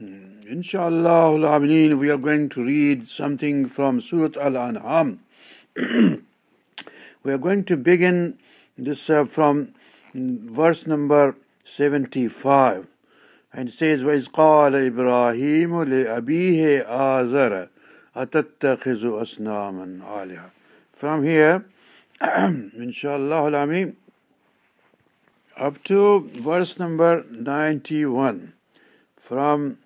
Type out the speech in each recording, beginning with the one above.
Inshallah, we are going to read something from Surah Al An'am. we are going to begin this uh, from verse number 75. And it says, وَإِذْ قَالَ إِبْرَاهِيمُ لِأَبِيهِ آزَرَ أَتَتَّخِذُ أَصْنَامًا آلِهَةً From here, inshallah, up to verse number 91. From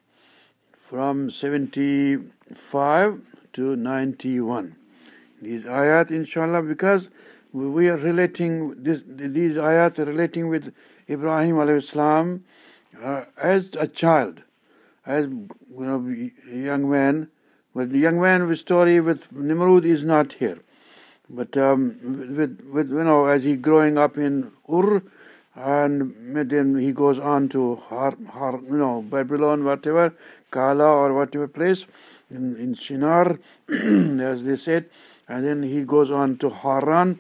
from 75 to 91. These ayat, inshallah, because we are relating, this, these ayat are relating with Ibrahim alayhi uh, as a child, as you know, young man. But the young man with story with Nimrud is not here. But um, with, with, you know, as he growing up in Ur, and then he goes on to Har, Har, you know, Babylon, whatever, Kala or whatever place in, in Shinar, as they said, and then he goes on to Haran.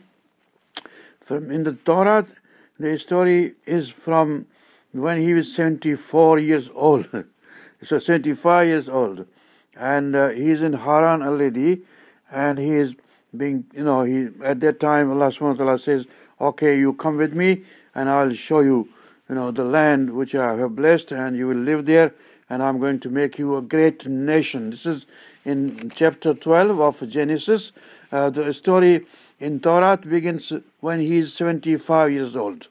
From in the Torah, the story is from when he was 74 years old, so 75 years old, and uh, he's in Haran already, and he is being, you know, he at that time Allah Subhanahu wa Taala says, "Okay, you come with me, and I'll show you, you know, the land which I have blessed, and you will live there." and I'm going to make you a great nation. This is in chapter 12 of Genesis. Uh, the story in Torah begins when he is 75 years old.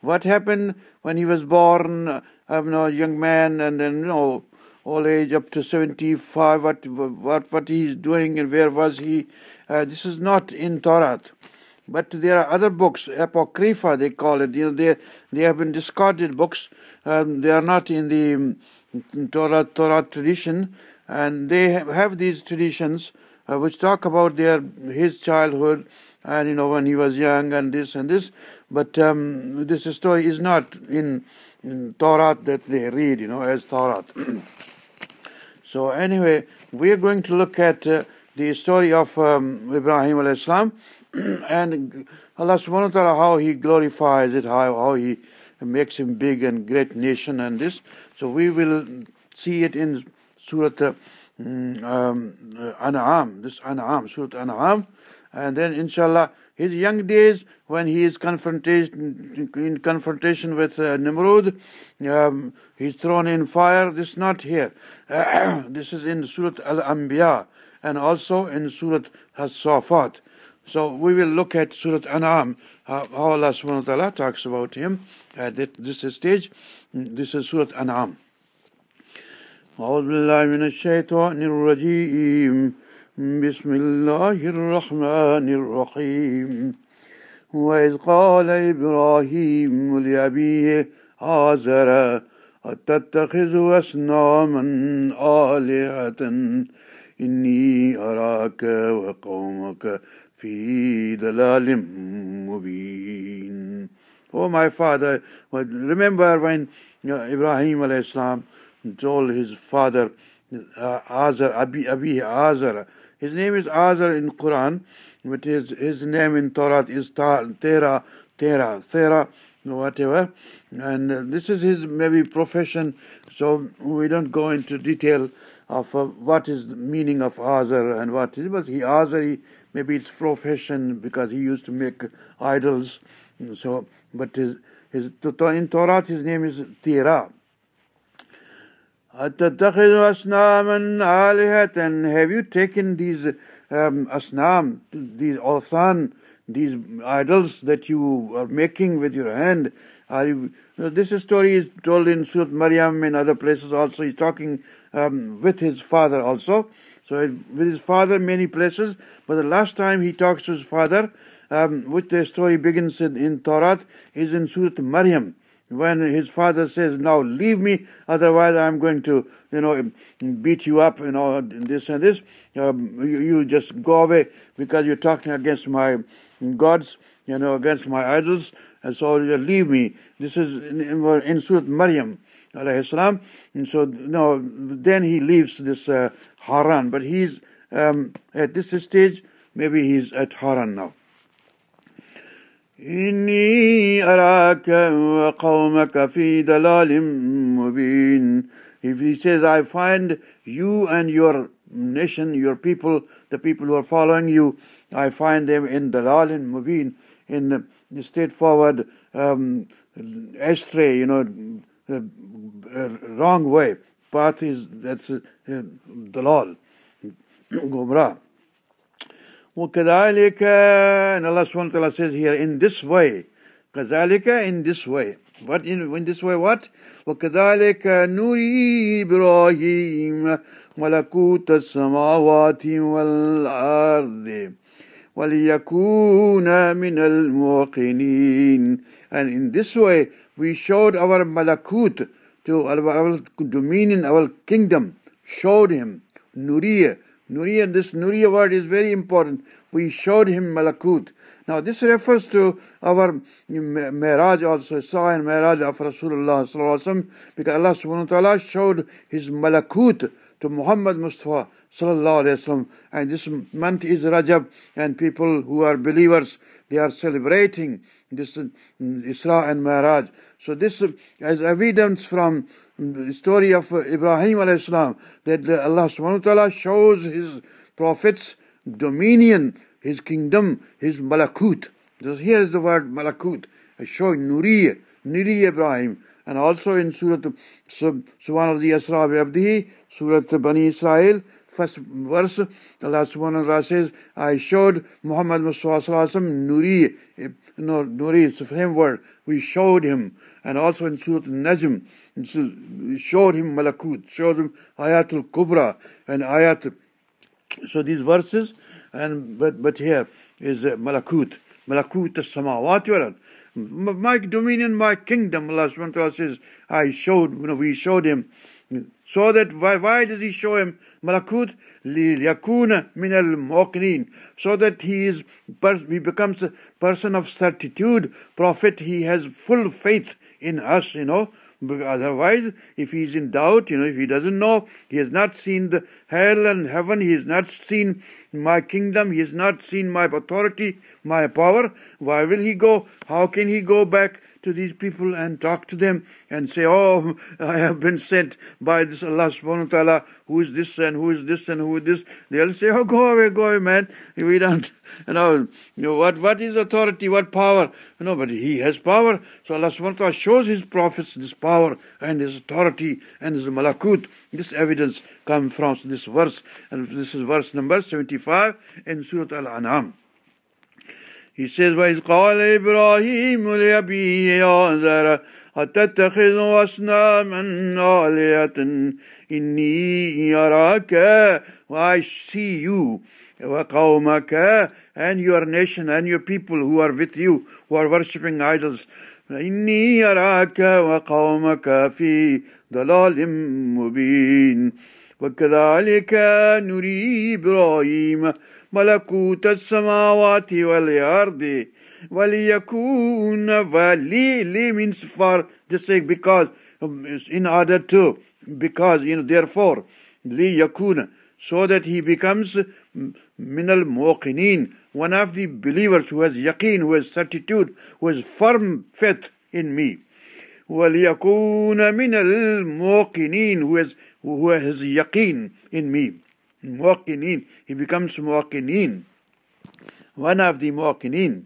What happened when he was born, uh, you know, a young man, and then, you know, old age up to 75, what, what, what he is doing and where was he? Uh, this is not in Torah. But there are other books, apocrypha they call it. You know, they they have been discarded books. Um, they are not in the Torah, Torah tradition, and they have these traditions uh, which talk about their his childhood and you know when he was young and this and this. But um, this story is not in, in Torah that they read, you know, as Torah. so anyway, we are going to look at uh, the story of um, Ibrahim alayhi salam and Allah subhanahu wa ta'ala how he glorifies it, how, how he makes him big and great nation and this. So we will see it in Surah uh, mm, um, An'am, this An'am, Surah An'am. And then, inshallah, his young days when he is confrontation, in confrontation with uh, Nimrud, um, he's thrown in fire. This is not here. Uh, this is in Surah Al Anbiya and also in Surah Has-Safat. So we will look at Surah An'am, how Allah subhanahu wa ta'ala talks about him at this stage. This is Surah An'am. أعوذ بالله من الشيطان الرجيم بسم الله الرحمن الرحيم وإذ قال إبراهيم لأبيه آزر أتتخذ أصناما آلهة إني أراك وقومك في ضلال مبين Oh, my father, remember when Ibrahim alayhi salam told his father, uh, Azar, Abi, Abi Azar. His name is Azar in Quran, but his, his name in Torah is Tera, Tera, Thera, whatever. And uh, this is his maybe profession, so we don't go into detail of uh, what is the meaning of Azar and what is, but he Azar, he, Maybe it's profession because he used to make idols. So, but his, his in Torah, his name is Tira. Have you taken these um, asnam, these asan these idols that you are making with your hand? Are you, this story is told in Surat Maryam and other places also. He's talking um, with his father also. So with his father many places. But the last time he talks to his father, um, which the story begins in, in Torah, is in Surah Maryam when his father says, "Now leave me, otherwise I'm going to, you know, beat you up, you know, this and this. Um, you, you, just go away because you're talking against my gods, you know, against my idols, and so leave me." This is in, in, in Maryam, alayhi salam. And so, you know, then he leaves this uh, Haran, but he's um, at this stage, maybe he's at Haran now. إني أراك وقومك في ضلال مبين If he says, I find you and your nation, your people, the people who are following you, I find them in dalal in mubin, in the straightforward um, astray, you know, uh, uh, wrong way. Path is that's uh, dalal, gumrah. وكذلك and Allah subhanahu wa ta'ala says here in this way كذلك in this way what in, in this way what وكذلك نري إبراهيم ملكوت السماوات والأرض وَلِيَكُونَ مِنَ الْمُوقِنِينَ And in this way, we showed our malakut to our, dominion, our kingdom, showed him, Nuriya. Nuriya, this Nuriya word is very important. We showed him malakut. Now this refers to our Miraj also, Isra and Miraj of Rasulullah because Allah subhanahu wa ta'ala showed his malakut to Muhammad Mustafa sallallahu alaihi wasallam. And this month is Rajab, and people who are believers they are celebrating this Isra and Mi'raj. So this is evidence from the story of Ibrahim alayhi salam that Allah subhanahu wa ta'ala shows his prophets dominion, his kingdom, his malakut. This here is the word malakut, showing Nuriya, Nuri Ibrahim. And also in Surah Subhan of the Asra Abdihi, Surah Bani Israel, first verse, Allah subhanahu wa ta'ala says, I showed Muhammad Mustafa Nuri, no, Nuri, it's the same word, we showed him. And also in Surah Najm, we showed him Malakut, showed him Ayatul Kubra and Ayat. So these verses, and but but here is uh, Malakut, Malakut as-samawati wal my dominion, my kingdom, Allah subhanahu wa ta'ala says, I showed, you know, we showed him. So that why, why does he show him? Malakut min al muqinin. So that he is he becomes a person of certitude. Prophet he has full faith in us you know Otherwise, if he is in doubt, you know, if he doesn't know, he has not seen the hell and heaven, he has not seen my kingdom, he has not seen my authority, my power, why will he go? How can he go back to these people and talk to them and say, Oh, I have been sent by this Allah subhanahu wa ta'ala, who is this and who is this and who is this. They'll say, Oh, go away, go away, man. We don't, you know, you know what, what is authority, what power? You know, he has power. So Allah subhanahu wa ta'ala shows his prophets this power and his authority and his malakut. This evidence comes from this verse, and this is verse number 75 in Surah Al-An'am. He says, وَإِذْ قَالَ إِبْرَاهِيمُ لِأَبِيهِ آزَرَ أَتَتَّخِذُ أَصْنَامًا آلِهَةً إِنِّي أَرَاكَ I see you وَقَوْمَكَ and your nation and your people who are with you who are worshipping idols. إِنِّي أَرَاكَ وَقَوْمَكَ فِي ضَلَالٍ مُبِينٍ وَكَذَلِكَ نُرِي إِبْرَاهِيمَ ملكوت السماوات والأرض وليكون ولي li means for just say because in order to because you know therefore li yakuna so that he becomes minal muqinin one of the believers who has yaqeen who has certitude who has firm faith in me وليكون من الموقنين who has who has yaqeen in me muwaqinin. He becomes muwaqinin. One of the muwaqinin.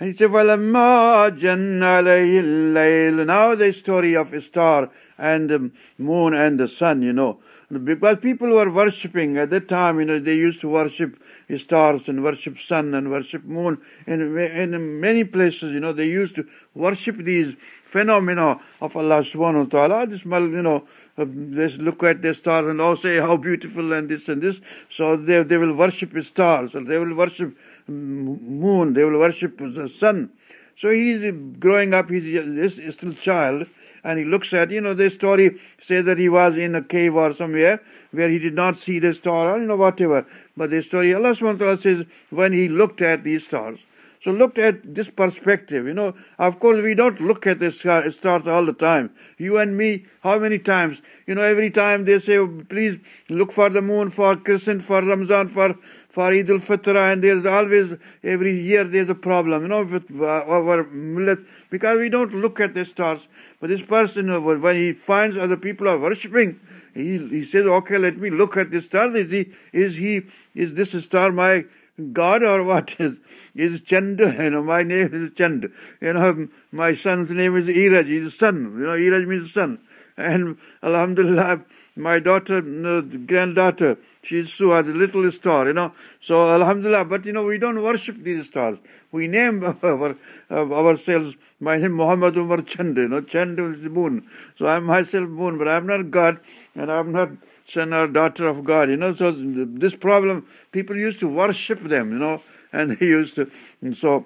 And he said, وَلَمَّا جَنَّ عَلَيْهِ اللَّيْلُ Now the story of a star and the moon and the sun, you know. Because people were worshipping at that time, you know, they used to worship stars and worship sun and worship moon. And in many places, you know, they used to worship these phenomena of Allah subhanahu wa ta'ala. This, you know, uh, let's look at the stars and all say how beautiful and this and this. So they, they will worship stars and they will worship mm, moon, they will worship the sun. So he's growing up, he's a still child, and he looks at, you know, the story says that he was in a cave or somewhere where he did not see the star or, you know, whatever. But the story, Allah subhanahu wa ta'ala says, when he looked at these stars, So look at this perspective. You know, of course, we don't look at the stars all the time. You and me, how many times? You know, every time they say, oh, please look for the moon for crescent, for Ramzan, for for Eid al-Fitr, and there's always, every year there's a problem, you know, with uh, our millet, because we don't look at the stars. But this person, when he finds other people are worshipping, he, he says, okay, let me look at this star. Is he, is he, is this star my God or what is is Chand, you know, my name is Chand. You know, my son's name is Iraj, he's son. You know, Iraj means son. And Alhamdulillah, my daughter, granddaughter, she's Suha, the little star, you know. So Alhamdulillah, but you know, we don't worship these stars. We name our, ourselves, my name Muhammad Umar Chand, you know, Chand is the moon. So I'm myself moon, but I'm not God, and I'm not son or daughter of God, you know. So this problem, people used to worship them, you know, and he used to. And so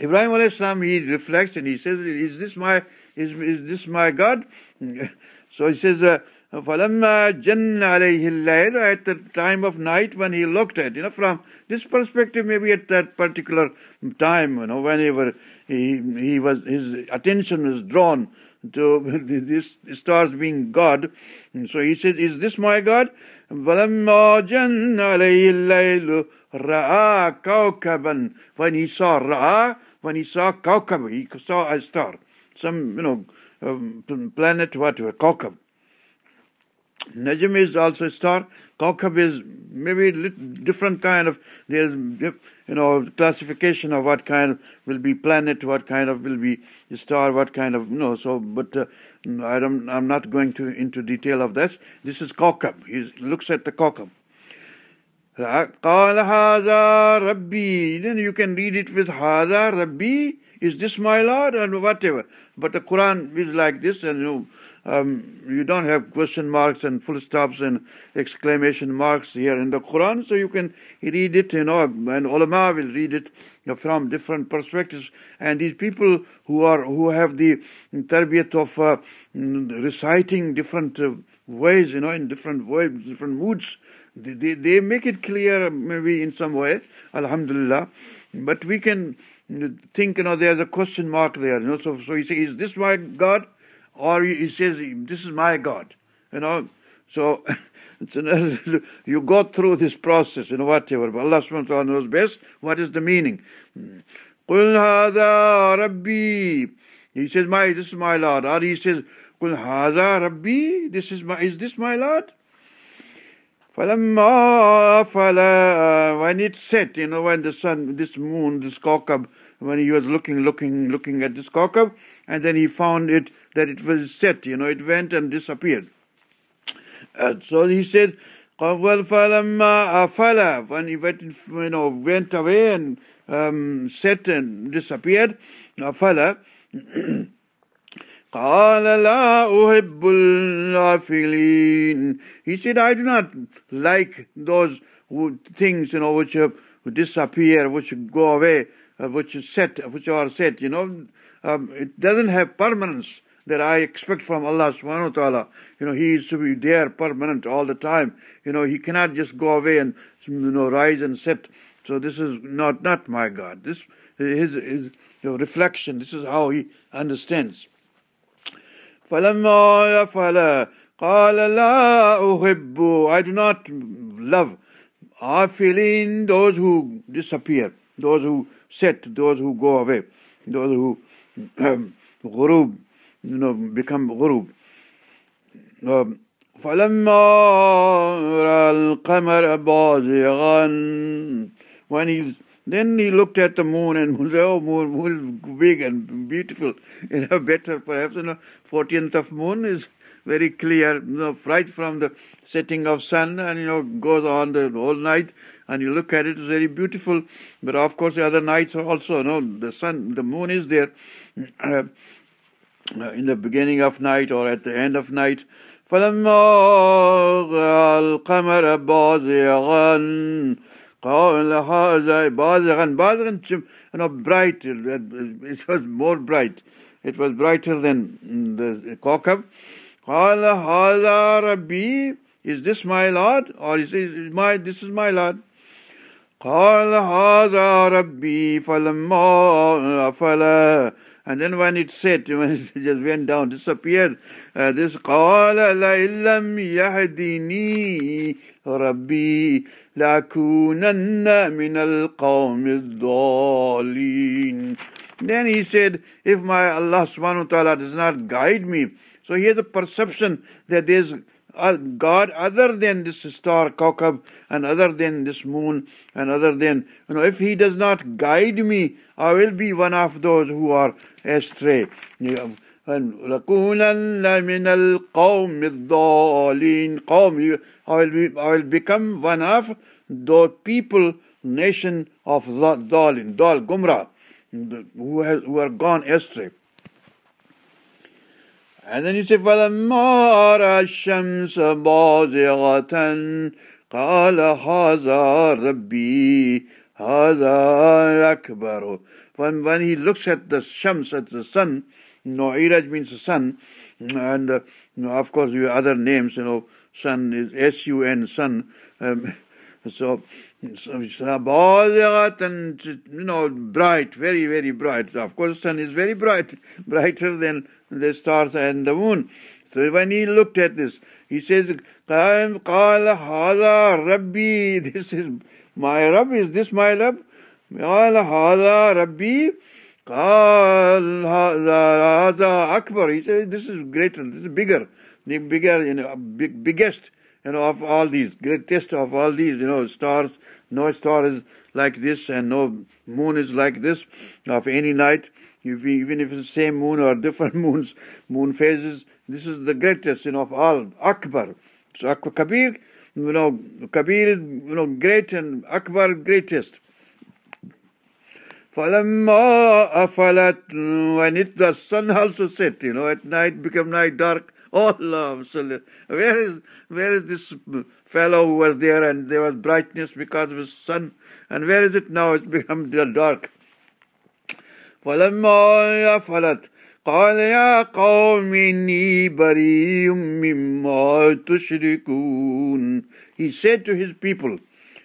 Ibrahim alayhi salam, he reflects and he says, "Is this my is is this my God?" So he says. Uh, فَلَمَّا جَنَّ عَلَيْهِ اللَّيْلُ At the time of night when he looked at, you know, from this perspective, maybe at that particular time, you know, whenever he, he was, his attention was drawn to this stars being God. And so he said, Is this my God? When he saw Ra'a, when he saw Kaukab, he saw a star, some, you know, um, planet, whatever, Kaukab. Najm is also a star. Kaukab is maybe different kind of, there's, you know, classification of what kind of will be planet, what kind of will be star, what kind of, you know, so, but uh, I don't, I'm not going to into detail of that. This is Kaukab. He looks at the Kaukab. قال هذا ربي then you can read it with هذا ربي is this my Lord and whatever but the Quran is like this and you know um, you don't have question marks and full stops and exclamation marks here in the Quran, so you can read it, you know, and ulama will read it from different perspectives. And these people who are who have the tarbiyat of uh, reciting different uh, ways, you know, in different ways, different moods, they, they, they make it clear maybe in some way, alhamdulillah. But we can think, you know, there's a question mark there, you know, so, so you say, is this my God? Or he says, This is my God. You know, so it's an, you go through this process, you know, whatever. But Allah subhanahu wa ta'ala knows best what is the meaning. Hmm. "Qul haza Rabbi?" He says, my, this is my Lord. Or he says, "Qul haza Rabbi? This is my, is this my Lord? فَلَمَّا فَلَا When it set, you know, when the sun, this moon, this Kaukab, when he was looking, looking, looking at this Kaukab, and then he found it that it was set, you know, it went and disappeared. Uh, so he said, when he went, you know, went away and um, set and disappeared, afala, قال لا أحب الآفلين He said, I do not like those things, you know, which uh, disappear, which go away, uh, which set, which are set, you know. Um, it doesn't have permanence that I expect from Allah subhanahu wa ta'ala. You know, He is to be there permanent all the time. You know, He cannot just go away and, you know, rise and set. So this is not, not my God. This is his, his you know, reflection. This is how he understands. فَلَمَّا يَفَلَ قَالَ لَا أُحِبُّ I do not love feeling those who disappear, those who set, those who go away, those who um, غروب you know, become غروب فلما رأى القمر بازغا when he then he looked at the moon and said, oh, moon, moon big and beautiful, you know, better perhaps, you know, 14th of moon is very clear, you know, right from the setting of sun and, you know, goes on the whole night and you look at it, it's very beautiful. But of course, the other nights are also, you know, the sun, the moon is there. Uh, in the beginning of night or at the end of night. فلما رأى القمر بازغا قال هذا بازغا بازغا you know bright it was more bright. It was brighter than the Kaukab قال هذا ربي is this my lord or is, is my this is my lord? قال هذا ربي فلما أفلا and then when it set, when it just went down, disappeared, uh, this قال لئن لم يهدني ربي لأكونن من القوم الضالين Then he said, if my Allah subhanahu wa ta'ala does not guide me, so he has a perception that there's God other than this star Kaukab and other than this moon and other than, you know, if He does not guide me, I will be one of those who are astray. And لَكُونَنَّ مِنَ الْقَوْمِ الضَّالِينَ قوم, I will, be, I will become one of the people, nation of Dalin, Dal, Gumrah, who, has, who are gone astray. And then you say, فَلَمَّا رَأَى الشَّمْسَ بَازِغَةً قَالَ هَذَا رَبِّي هَذَا أَكْبَرُ when, when he looks at the Shams, at the sun, you know, Iraj means the sun, and uh, you know, of course, you have other names, you know, sun is S-U-N, sun. Um, so, Sabhajagat and, you know, bright, very, very bright. Of course, sun is very bright, brighter than the stars and the moon. So when he looked at this, he says, Qaim qala hala rabbi. This is my Rabb. Is this my Rabb? Qala hala rabbi. Qala haza akbar. He says, this is greater, this is bigger. The bigger, you know, big, biggest, you know, of all these, greatest of all these, you know, stars, no star is like this and no moon is like this of any night if, even if it's the same moon or different moons moon phases this is the greatest you know of all akbar so akbar kabir you know kabir is you know great and akbar greatest فَلَمَّا أَفَلَتْ When it, the sun also set, you know, at night become night dark. Oh, Allah, where is, where is this fellow who was there and there was brightness because of his sun? And where is it now? It's become dark. فَلَمَّا أَفَلَتْ قال يا قوم إني بريء مما تشركون He said to his people,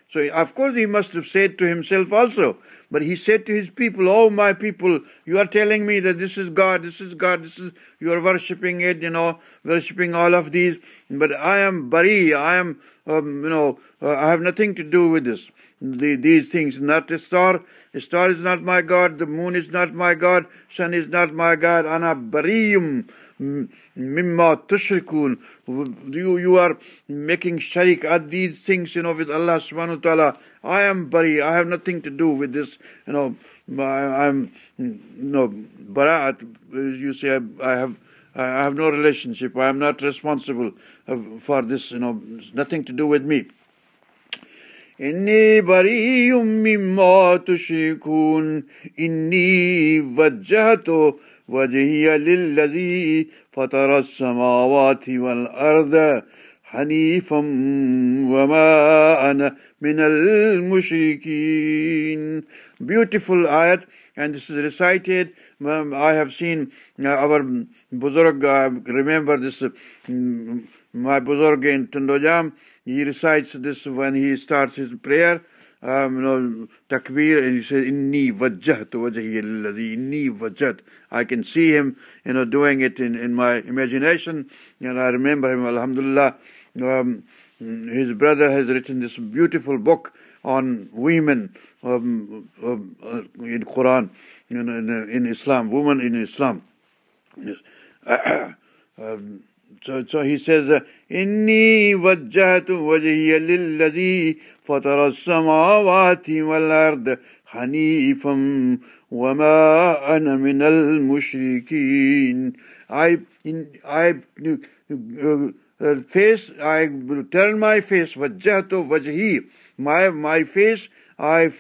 so of course he must have said to himself also, but he said to his people, Oh, my people, you are telling me that this is God, this is God, this is, you are worshipping it, you know, worshipping all of these. But I am bari, I am, um, you know, uh, I have nothing to do with this. The, these things, not a star. A star is not my God, the moon is not my God, sun is not my God. Ana bariyum mimma tushrikun. You, you are making sharik at these things, you know, with Allah subhanahu wa ta'ala. I am bari, I have nothing to do with this, you know, I, am you know, barat, you say, I have, I have no relationship, I am not responsible for this, you know, it's nothing to do with me. إني بريء مما تشركون إني وجهت وجهي للذي فطر السماوات والأرض حنيفا وما أنا من المشركين beautiful ayat and this is recited um, I have seen uh, our Buzurg uh, remember this uh, my Buzurg in Tundojam he recites this when he starts his prayer um, you know, takbir, and he says, Inni wajjahtu wajhi inni wajjat. I can see him, you know, doing it in, in my imagination, and I remember him, alhamdulillah. Um, his brother has written this beautiful book on women um, um, uh, in Quran, in, in, in, Islam, women in Islam. Um, so, so he says, إني وجهت وجهي للذي فطر السماوات والأرض حنيفا وما أنا من المشركين I, in, I uh, face, I turn my face, وجهت وجهي, my, my face, I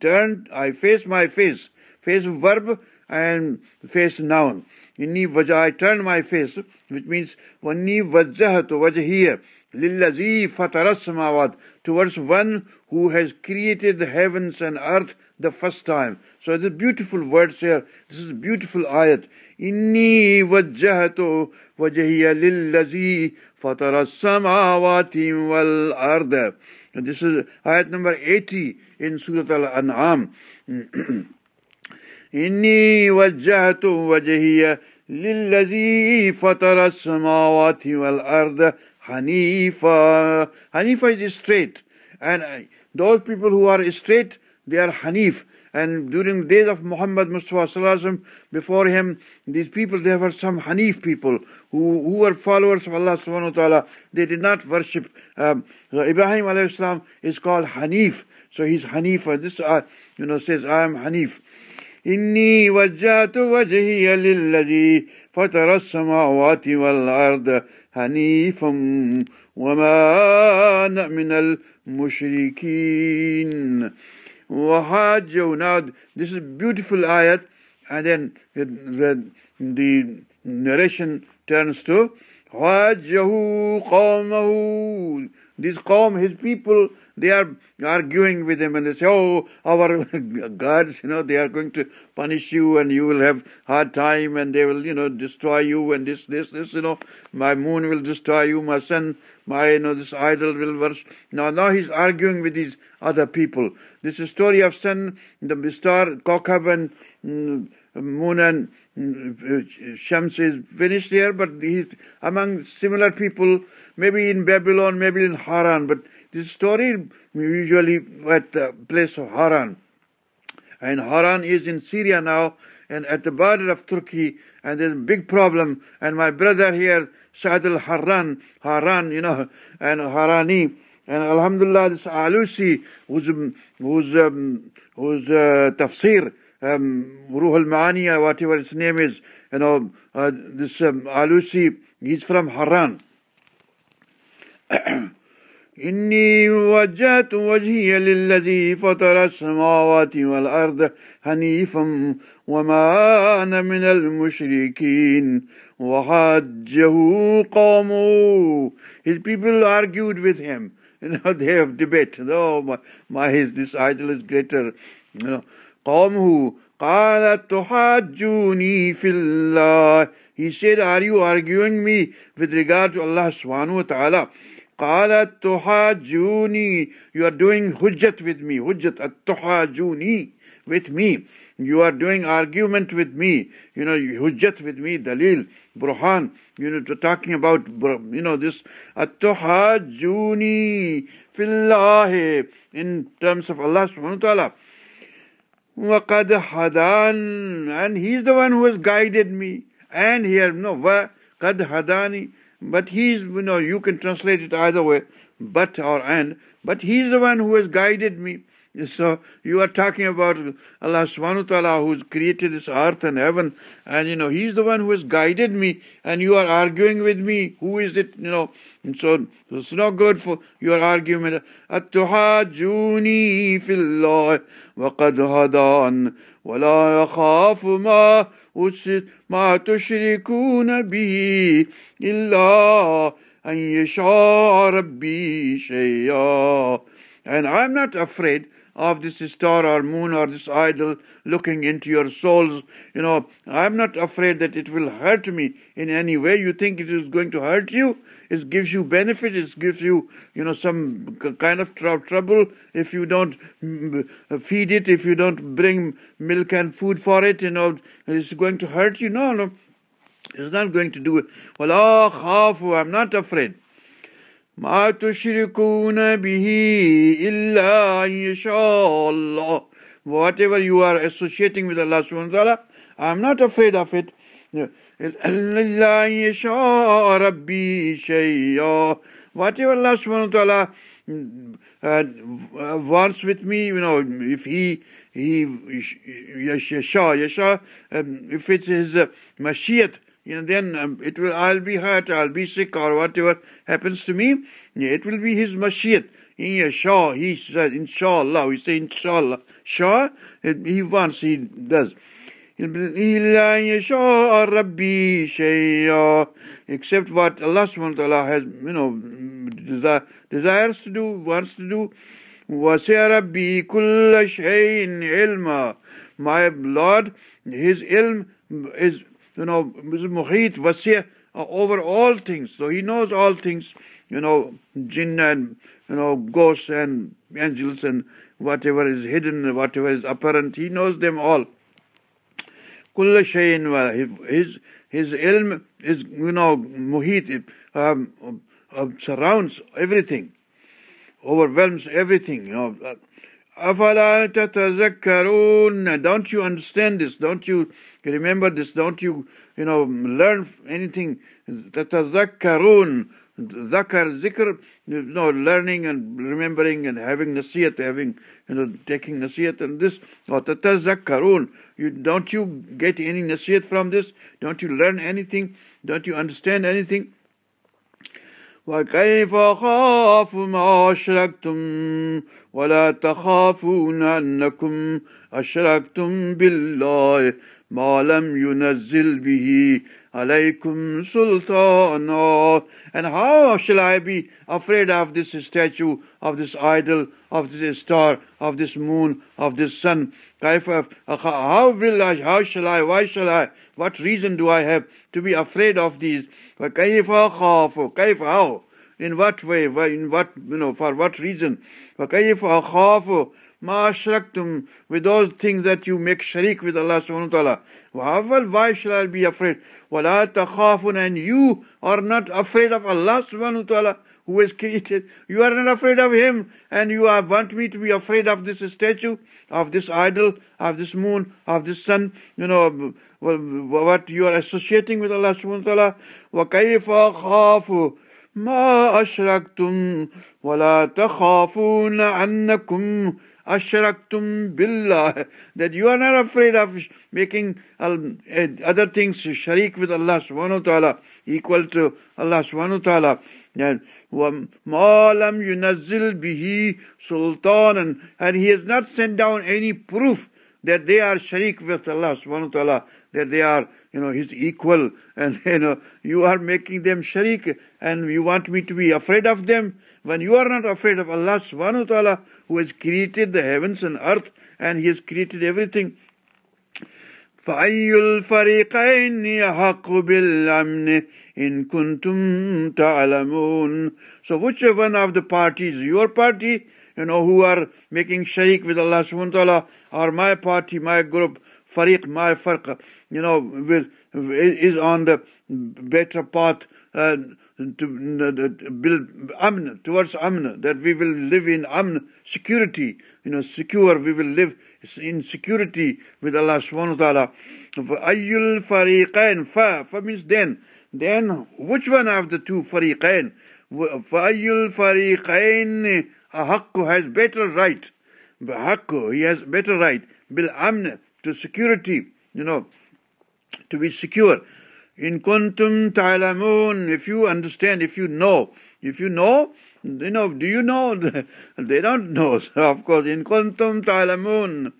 turned, I face my face, face verb and face noun. Inni wajah, I turn my face, which means Wanni wajjahatu wajhiya lillazi fataras samawat, towards one who has created the heavens and earth the first time. So the beautiful words here. This is a beautiful ayat. Inni wajjahatu wajhiya lillazi fataras samawati wal arda. This is ayat number 80 in Surah Al-An'am. إني وجهت وجهي للذي فطر السماوات والأرض حنيفا Hanifa is straight and those people who are straight they are Hanif and during the days of Muhammad Mustafa before him, these people, there were some Hanif people who, who were followers of Allah subhanahu wa ta'ala. They did not worship. Um, so Ibrahim alayhi salam is called Hanif. So he's Hanifa. This, uh, you know, says, I am Hanif. إني وجهت وجهي للذي فطر السماوات والأرض هنيفا وما أنا من المشركين. وحاج now this is beautiful ayat. And then the, the, the narration turns to حاجة قومه this قوم his people they are arguing with him and they say, oh, our gods, you know, they are going to punish you and you will have hard time and they will, you know, destroy you and this, this, this, you know, my moon will destroy you, my sun, my, you know, this idol will worship. Now, now he's arguing with these other people. This is story of sun, the star, Kokab and mm, moon and mm, Shams is finished here, but he's among similar people, maybe in Babylon, maybe in Haran, but this story usually at the place of Haran. And Haran is in Syria now and at the border of Turkey and there's a big problem. And my brother here, Saad al-Harran, Haran, you know, and Harani, and Alhamdulillah, this Alusi, who's, who's, um, who's uh, tafsir, um, Ruh al-Ma'ani, whatever his name is, you know, uh, this um, Alusi, he's from Haran. إني وجهت وجهي للذي فطر السماوات والأرض حنيفا وما أنا من المشركين وحجه قومه His people argued with him. You know, they have debate. Oh, my, my his, this idol is greater. You know, قومه قالت تحاجوني في الله He said, are you arguing me with regard to Allah subhanahu wa ta'ala? قالت تحاجوني You are doing hujjat with me. Hujjat at-tuhajuni with me. You are doing argument with me. You know, hujjat with me, dalil, burhan. You know, talking about, you know, this at-tuhajuni fillahi in terms of Allah subhanahu wa ta'ala. وَقَدْ hadan And He's the one who has guided me. And here, no, قَدْ hadani but he's, you know, you can translate it either way, but or and. But he's the one who has guided me. So you are talking about Allah subhanahu wa ta'ala who's created this earth and heaven and you know he's the one who has guided me and you are arguing with me who is it you know and so, so it's not good for your argument atuhajuni fillah wa qad hadan wa la yakhafu ma ما تشركون به إلا أن يشاء ربي شيئا. And I'm not afraid of this star or moon or this idol looking into your souls. You know, I'm not afraid that it will hurt me in any way. You think it is going to hurt you? It gives you benefit. It gives you, you know, some kind of tr- trouble if you don't feed it, if you don't bring milk and food for it. You know, it's going to hurt you. No, no, it's not going to do it. Well, oh, I'm not afraid. ما تشركون به إلا أن يشاء الله whatever you are associating with Allah subhanahu wa ta'ala I'm not afraid of it Whatever Allah subhanahu wa ta'ala uh, wants with me, you know, if he, he, yasha, yasha, um, if it's his uh, mashiyat, you know, then um, it will, I'll be hurt, I'll be sick, or whatever happens to me, yeah, it will be his mashiyat. In yasha, he said, inshallah, we say inshallah. Shah, he wants, he does. إلا يشاء ربي شيئا except what Allah subhanahu wa ta'ala has, you know, desire, desires to do, wants to do. وَسِعَ رَبِّي كُلَّ شَيْءٍ عِلْمًا My Lord, His ilm is, you know, is muhit, wasi' over all things. So he knows all things, you know, jinn and, you know, ghosts and angels and whatever is hidden, whatever is apparent. He knows them all. Kulla shayin his his ilm is you know muhit um, uh, surrounds everything, overwhelms everything. You know. أفلا تتذكرون Don't you understand this? Don't you remember this? Don't you, you know, learn anything? تتذكرون Zakar, zikr, you know, learning and remembering and having nasiyat, having, you know, taking nasiyat and this. Or tatazakkarun. You, don't you get any nasiyat from this? Don't you learn anything? Don't you understand anything? وكيف أخاف ما أشركتم ولا تخافون أنكم أشركتم بالله ما لم ينزل به Alaykum Sultana. And how shall I be afraid of this statue, of this idol, of this star, of this moon, of this sun? How will I, how shall I, why shall I, what reason do I have to be afraid of these? How? In what way, in what, you know, for what reason? ما أشركتم with those things that you make sharik with Allah subhanahu wa ta'ala why shall I be afraid ولا تخافون and you are not afraid of Allah subhanahu wa ta'ala who has created. You are not afraid of him and you are, want me to be afraid of this statue, of this idol, of this moon, of this sun, you know, what you are associating with Allah subhanahu wa ta'ala. وَكَيْفَ أَخَافُ ما أشركتم ولا تخافون أنكم ashraktum billah that you are not afraid of making eh, other things sharik with Allah subhanahu wa ta'ala equal to Allah subhanahu wa ta'ala. And ma lam yunazzil bihi sultanan and he has not sent down any proof that they are sharik with Allah subhanahu wa ta'ala that they are you know his equal. And you know you are making them sharik and you want me to be afraid of them? when you are not afraid of Allah subhanahu wa ta'ala, who has created the heavens and earth, and he has created everything. فأي الفريقين أحق بالأمن إن كنتم تعلمون So which one of the parties, your party, you know, who are making sharik with Allah subhanahu wa ta'ala, or my party, my group, fariq, my farq, you know, will, is on the better path uh, to uh, build amn, towards amn, that we will live in amn, security, you know, secure, we will live in security with Allah subhanahu wa ta'ala. Ayyul fariqain, fa, fa means then, then which one of the two fariqain? Ayyul fariqain, ahakku has better right. Hakku, he has better right. Bil amn, to security, you know, to be secure. In kuntum ta'lamun, if you understand, if you know, if you know, you know, do you know? they don't know. So of course, in kuntum ta'lamun.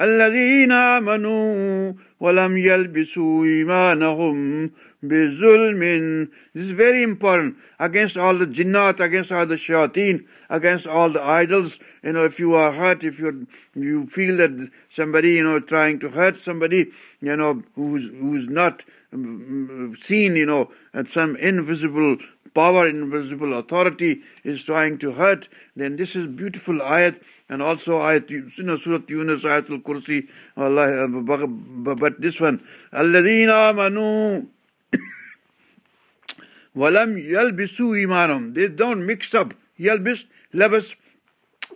الذين آمنوا ولم يلبسوا إيمانهم بظلم This is very important. Against all the jinnat, against all the shayateen, against all the idols. You know, if you are hurt, if you you feel that somebody, you know, trying to hurt somebody, you know, who's who's not seen, you know, and some invisible power, invisible authority is trying to hurt, then this is beautiful ayat, and also ayat, you know, Surah Yunus, Ayatul Kursi, Allah, but this one, الَّذِينَ آمَنُوا وَلَمْ يَلْبِسُوا إِيمَانَهُمْ They don't mix up. Yalbis, labas,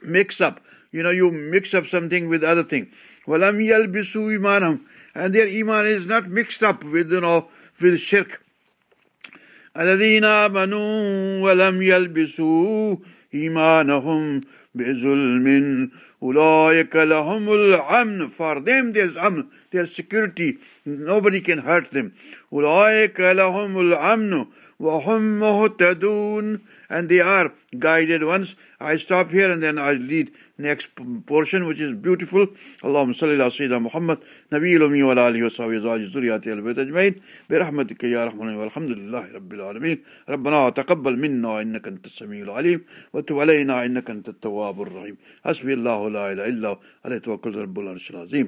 mix up. You know, you mix up something with other thing. وَلَمْ يَلْبِسُوا إِيمَانَهُمْ and their iman is not mixed up with you know with shirk. الذين آمنوا ولم يلبسوا إيمانهم بظلم أولئك لهم الأمن for them there's amn there's security nobody can hurt them أولئك لهم الأمن وهم مهتدون and they are guided ones I stop here and then I lead next portion which is beautiful اللهم صل على سيدنا محمد نبي الأمي وعلى آله وصحبه أزواجه ذريته البيت أجمعين برحمتك يا رحمن والحمد لله رب العالمين ربنا تقبل منا إنك أنت السميع العليم وتب علينا إنك أنت التواب الرحيم حسبي الله لا إله إلا هو عليه توكلت رب العرش العظيم